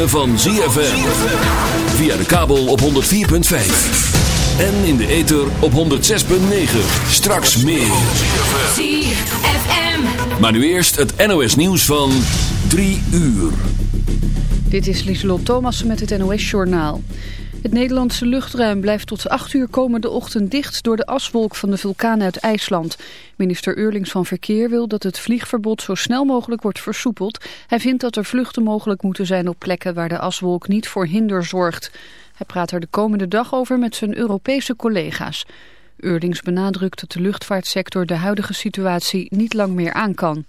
ritme van ZFM. Via de kabel op 104.5. En in de ether op 106.9. Straks meer. ZFM. Maar nu eerst het NOS nieuws van 3 uur. Dit is Lieselot Thomassen met het NOS-journaal. Het Nederlandse luchtruim blijft tot 8 uur komende ochtend dicht door de aswolk van de vulkaan uit IJsland. Minister Eurlings van Verkeer wil dat het vliegverbod zo snel mogelijk wordt versoepeld. Hij vindt dat er vluchten mogelijk moeten zijn op plekken waar de aswolk niet voor hinder zorgt. Hij praat er de komende dag over met zijn Europese collega's. Eurlings benadrukt dat de luchtvaartsector de huidige situatie niet lang meer aan kan.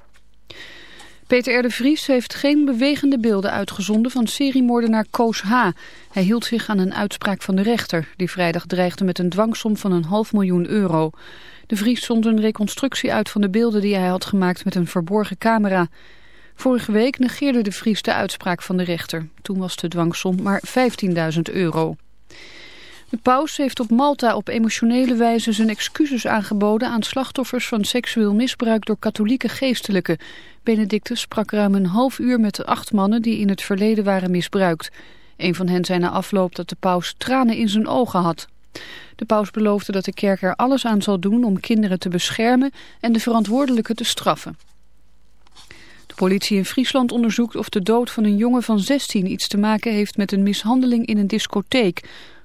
Peter R. de Vries heeft geen bewegende beelden uitgezonden van seriemoordenaar Koos H. Hij hield zich aan een uitspraak van de rechter, die vrijdag dreigde met een dwangsom van een half miljoen euro. De Vries zond een reconstructie uit van de beelden die hij had gemaakt met een verborgen camera. Vorige week negeerde de Vries de uitspraak van de rechter. Toen was de dwangsom maar 15.000 euro. De paus heeft op Malta op emotionele wijze zijn excuses aangeboden aan slachtoffers van seksueel misbruik door katholieke geestelijken. Benedictus sprak ruim een half uur met de acht mannen die in het verleden waren misbruikt. Een van hen zei na afloop dat de paus tranen in zijn ogen had. De paus beloofde dat de kerk er alles aan zal doen om kinderen te beschermen en de verantwoordelijken te straffen. De politie in Friesland onderzoekt of de dood van een jongen van 16 iets te maken heeft met een mishandeling in een discotheek.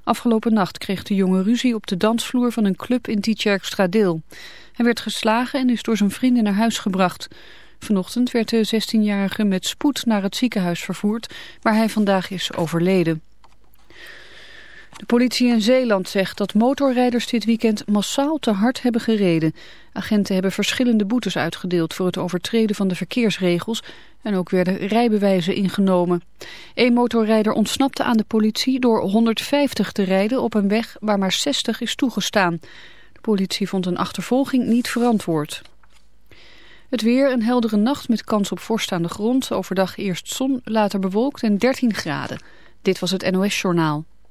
Afgelopen nacht kreeg de jongen ruzie op de dansvloer van een club in Tietjerkstradeel. Hij werd geslagen en is door zijn vrienden naar huis gebracht. Vanochtend werd de 16-jarige met spoed naar het ziekenhuis vervoerd, waar hij vandaag is overleden. De politie in Zeeland zegt dat motorrijders dit weekend massaal te hard hebben gereden. Agenten hebben verschillende boetes uitgedeeld voor het overtreden van de verkeersregels en ook werden rijbewijzen ingenomen. Een motorrijder ontsnapte aan de politie door 150 te rijden op een weg waar maar 60 is toegestaan. De politie vond een achtervolging niet verantwoord. Het weer een heldere nacht met kans op vorst aan de grond. Overdag eerst zon, later bewolkt en 13 graden. Dit was het NOS Journaal.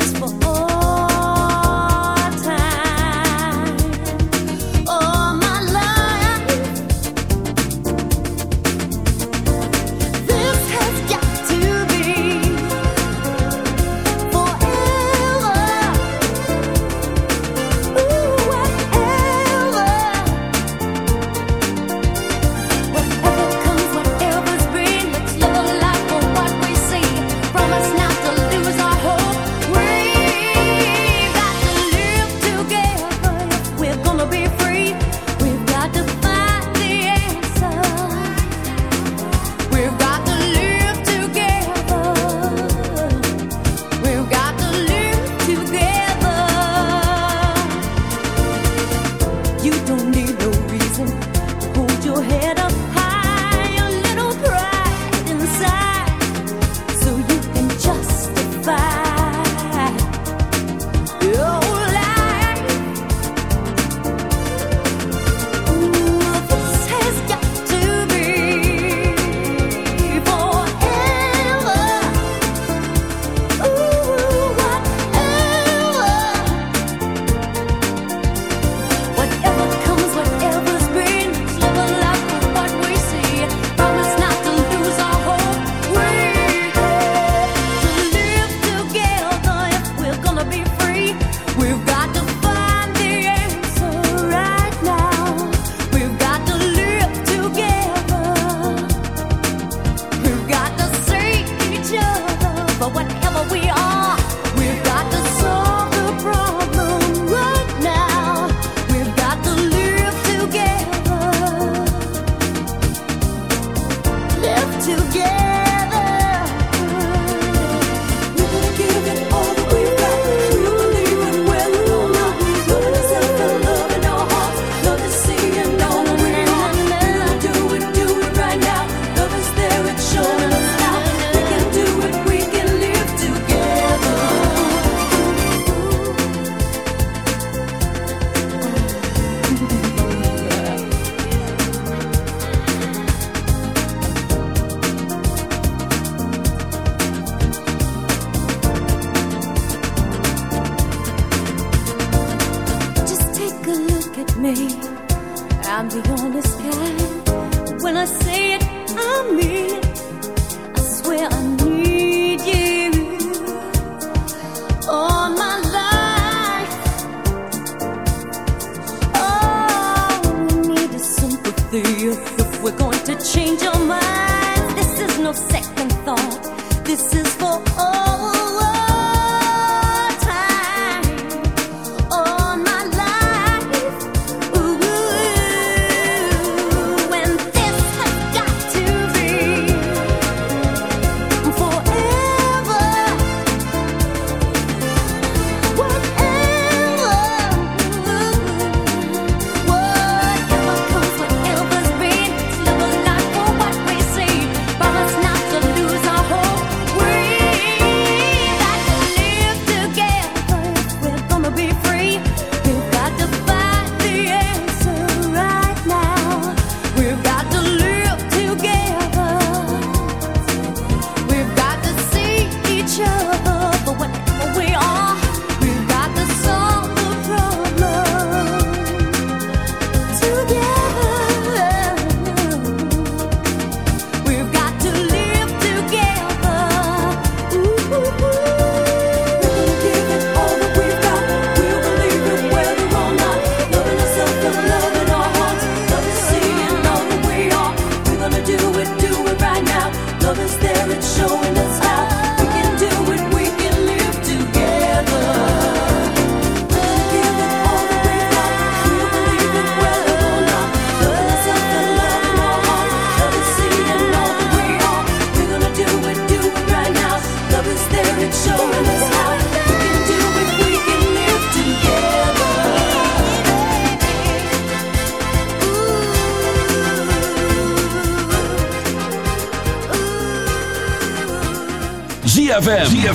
for all.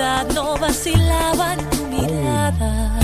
soledad no vacilaba en tu mirada.